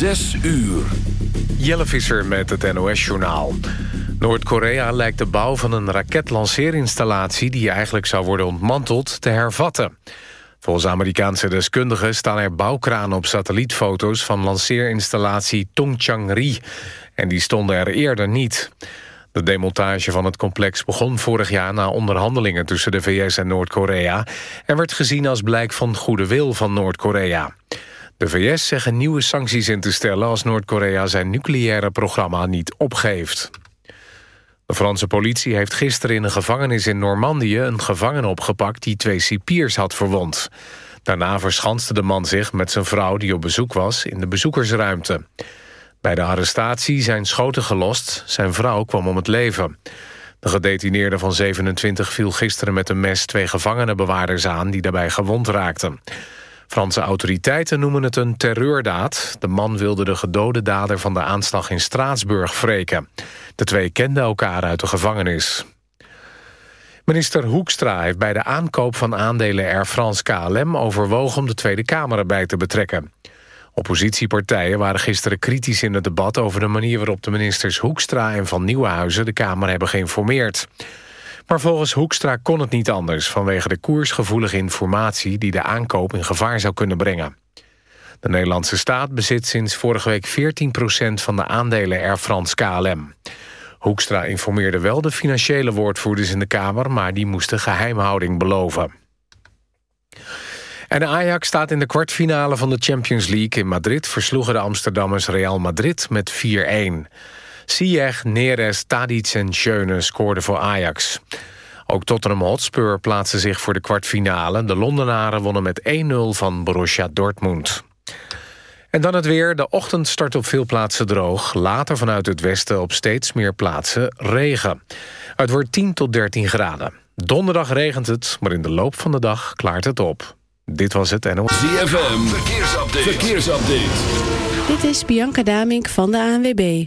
Zes uur. Jelle Visser met het NOS-journaal. Noord-Korea lijkt de bouw van een raketlanceerinstallatie... die eigenlijk zou worden ontmanteld, te hervatten. Volgens Amerikaanse deskundigen staan er bouwkranen op satellietfoto's... van lanceerinstallatie Tongchang-ri. En die stonden er eerder niet. De demontage van het complex begon vorig jaar... na onderhandelingen tussen de VS en Noord-Korea... en werd gezien als blijk van goede wil van Noord-Korea. De VS zeggen nieuwe sancties in te stellen... als Noord-Korea zijn nucleaire programma niet opgeeft. De Franse politie heeft gisteren in een gevangenis in Normandië... een gevangene opgepakt die twee cipiers had verwond. Daarna verschanste de man zich met zijn vrouw die op bezoek was... in de bezoekersruimte. Bij de arrestatie zijn schoten gelost. Zijn vrouw kwam om het leven. De gedetineerde van 27 viel gisteren met een mes... twee gevangenenbewaarders aan die daarbij gewond raakten. Franse autoriteiten noemen het een terreurdaad. De man wilde de gedode dader van de aanslag in Straatsburg wreken. De twee kenden elkaar uit de gevangenis. Minister Hoekstra heeft bij de aankoop van aandelen Air France KLM... overwogen om de Tweede Kamer erbij te betrekken. Oppositiepartijen waren gisteren kritisch in het debat... over de manier waarop de ministers Hoekstra en Van Nieuwenhuizen... de Kamer hebben geïnformeerd. Maar volgens Hoekstra kon het niet anders... vanwege de koersgevoelige informatie die de aankoop in gevaar zou kunnen brengen. De Nederlandse staat bezit sinds vorige week 14% van de aandelen Air France KLM. Hoekstra informeerde wel de financiële woordvoerders in de Kamer... maar die moesten geheimhouding beloven. En de Ajax staat in de kwartfinale van de Champions League in Madrid... versloegen de Amsterdammers Real Madrid met 4-1. Ziyech, Neres, Tadic en Schöne scoorden voor Ajax. Ook Tottenham Hotspur plaatste zich voor de kwartfinale. De Londenaren wonnen met 1-0 van Borussia Dortmund. En dan het weer. De ochtend start op veel plaatsen droog. Later vanuit het westen op steeds meer plaatsen regen. Het wordt 10 tot 13 graden. Donderdag regent het, maar in de loop van de dag klaart het op. Dit was het NOS. ZFM, verkeersupdate. verkeersupdate. Dit is Bianca Damink van de ANWB.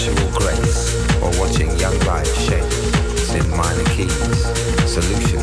sexual grace or watching young lives shape in minor keys. Solution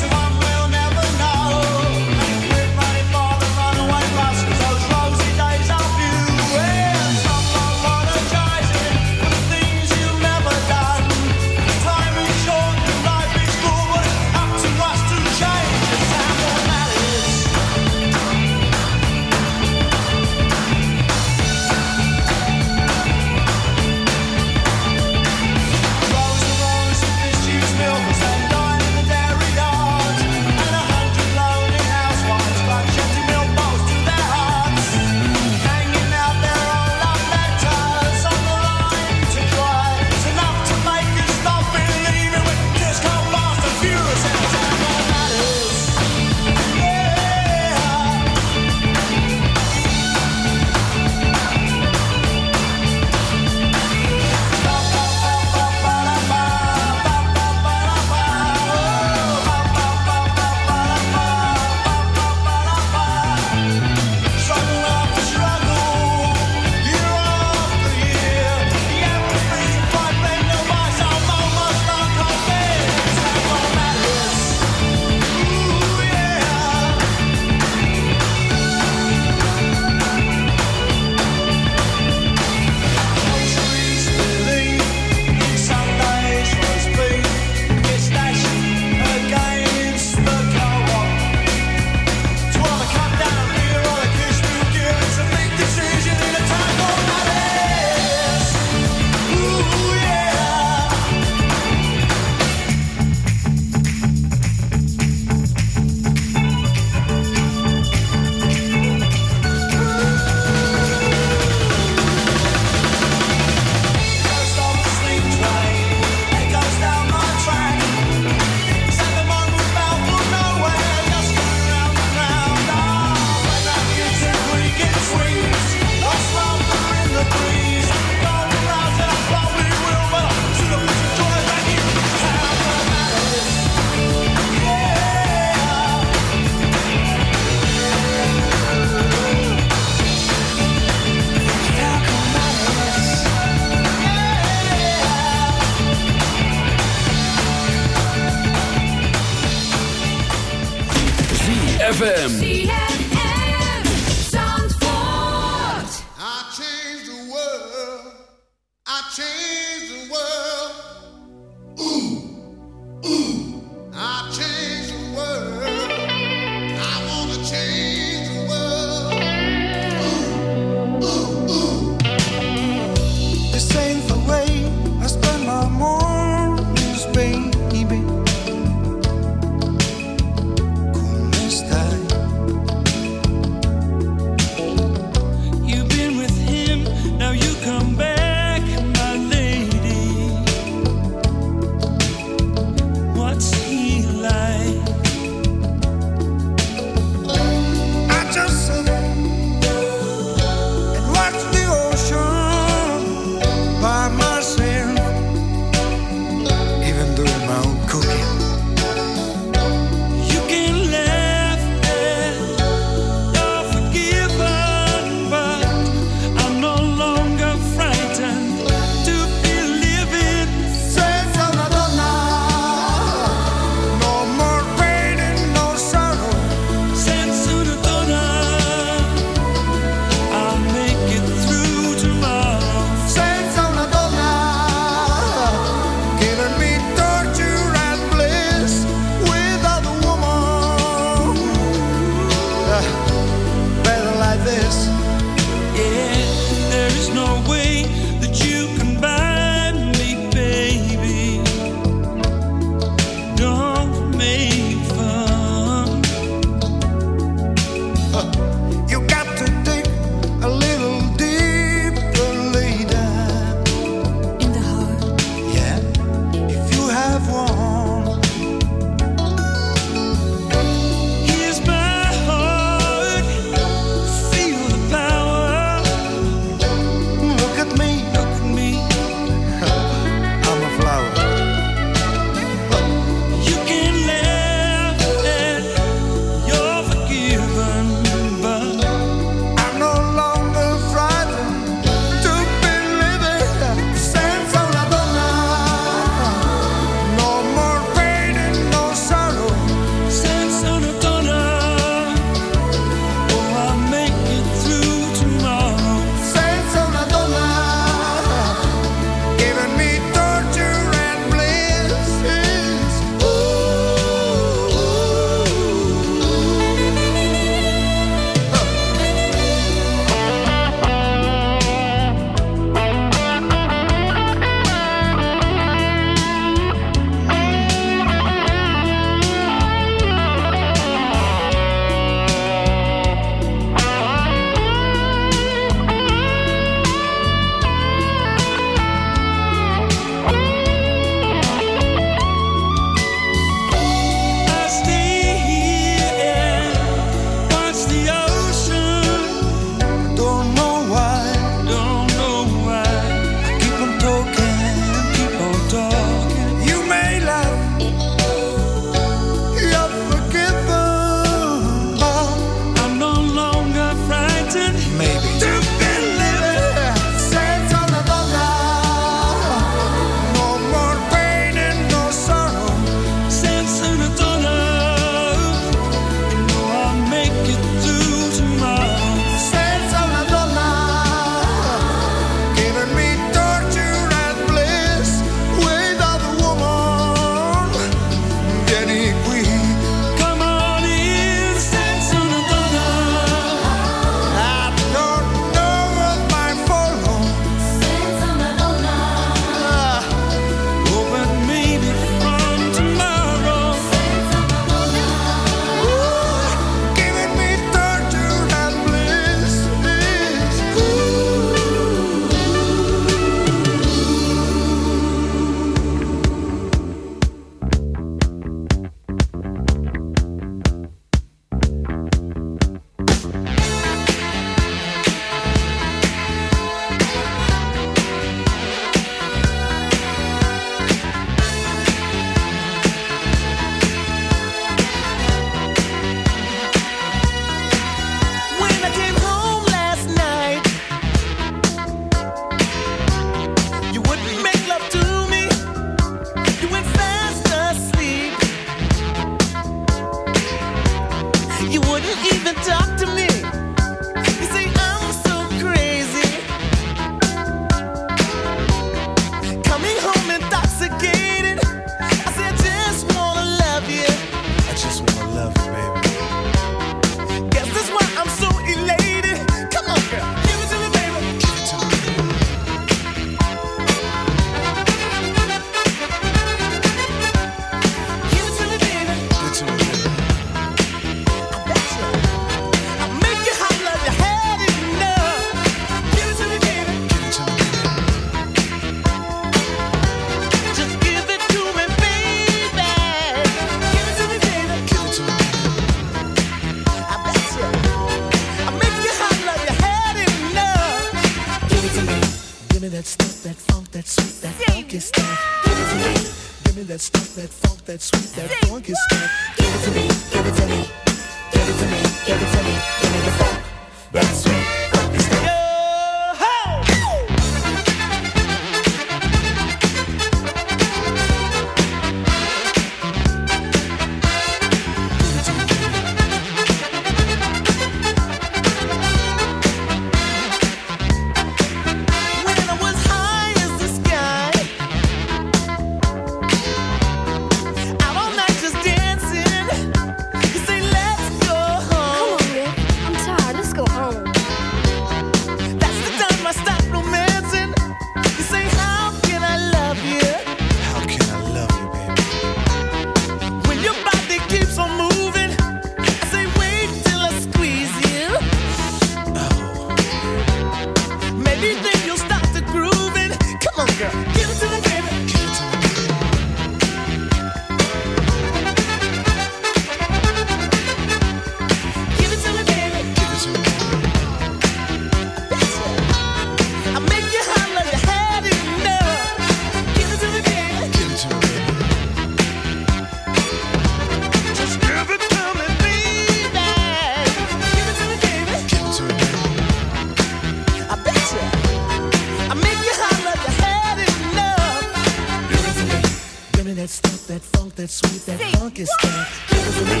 that sweet, that funk is what? Give me.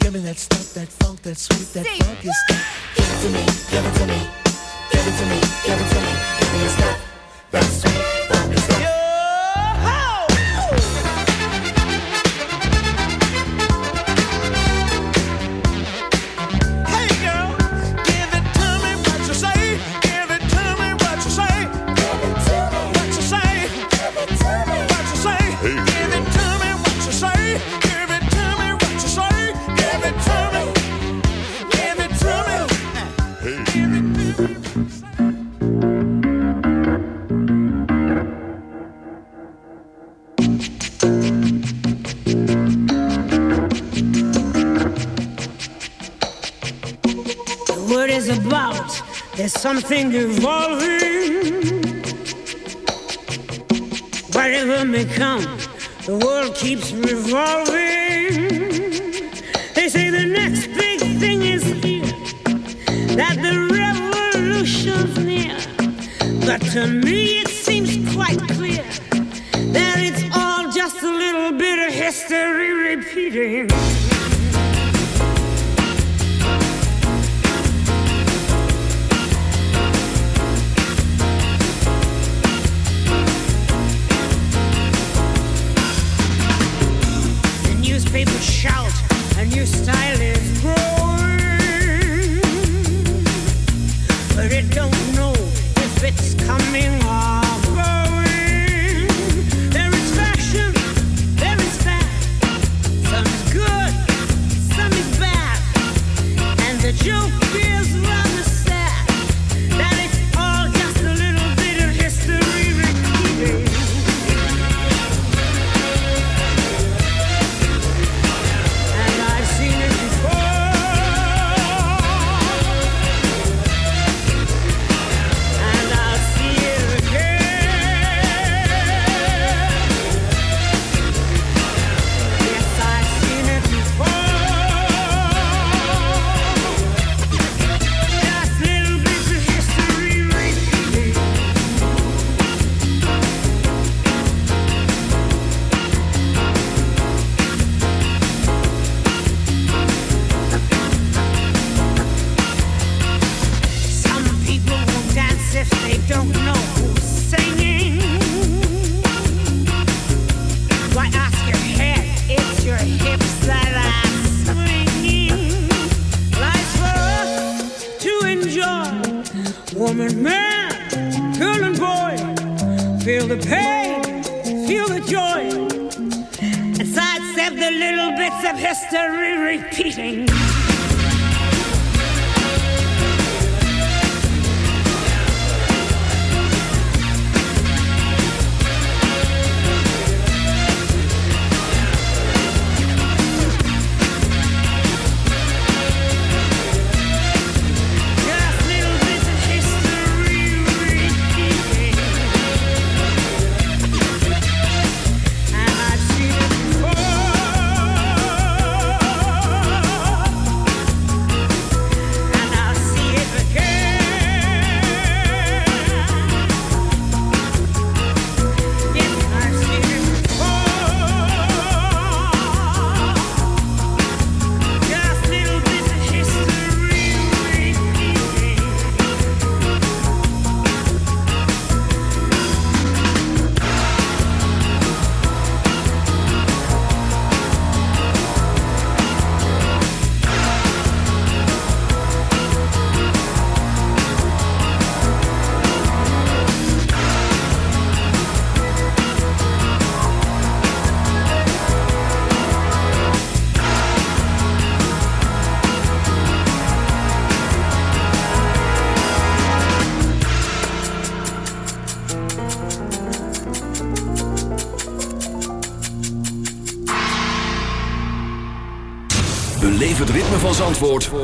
Give me that stuff, that funk, that sweet, that funk is what?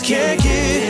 just can't get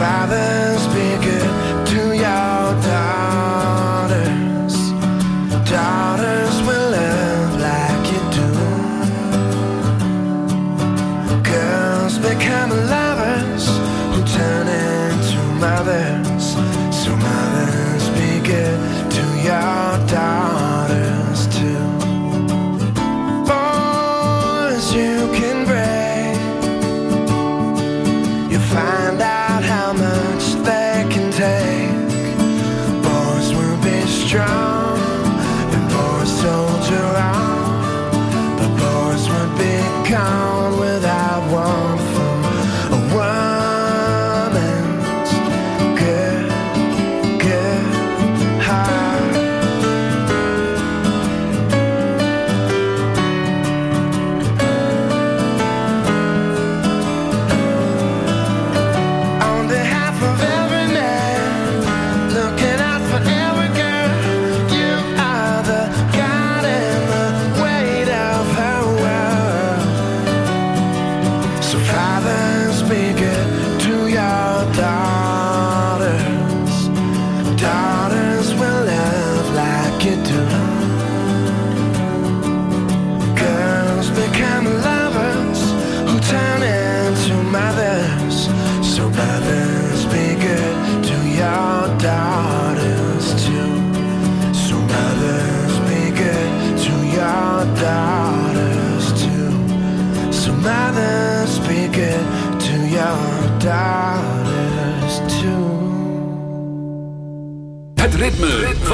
father's bigger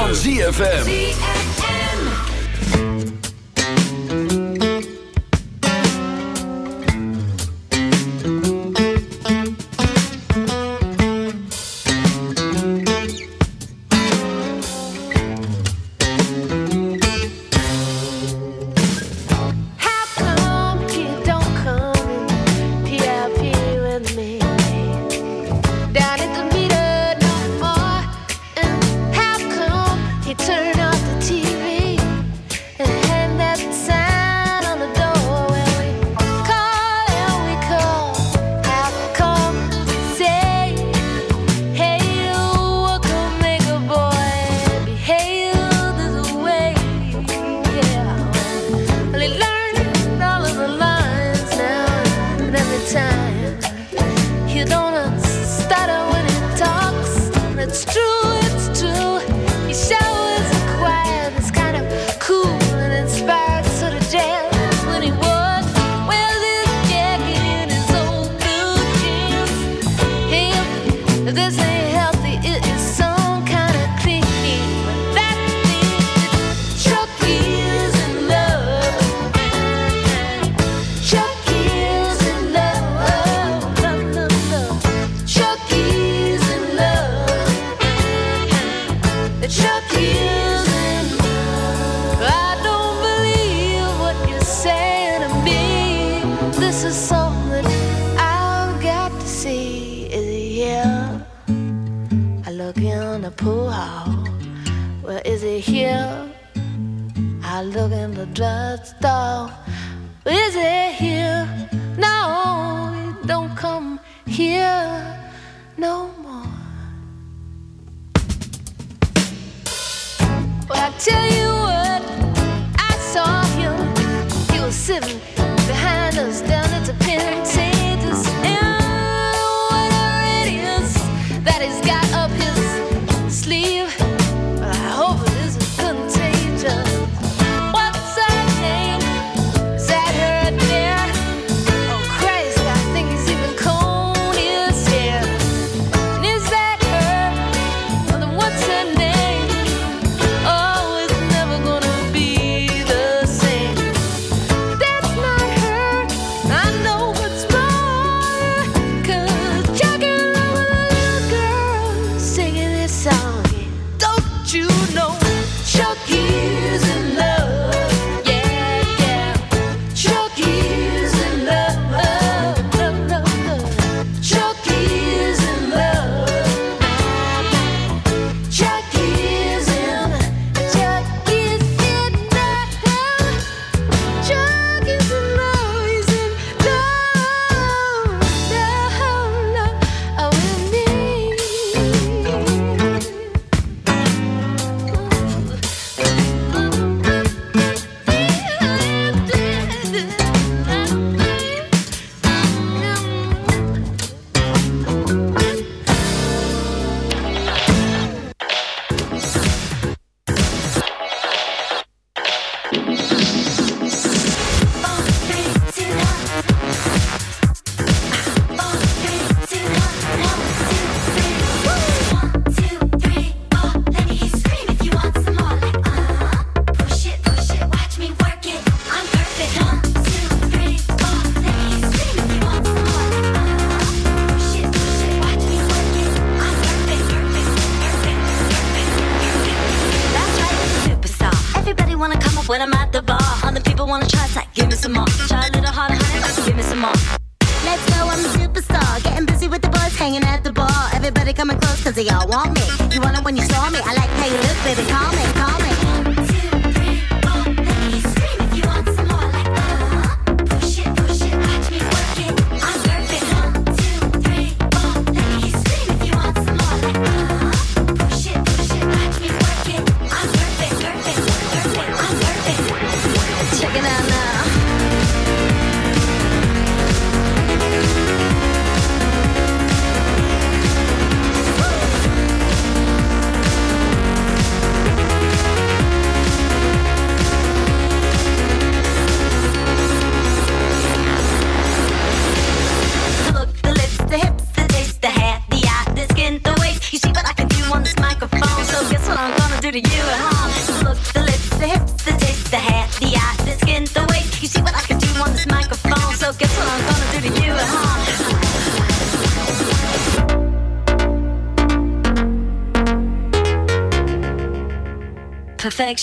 van ZFM. here no more. I tell you.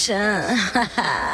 Perfection. I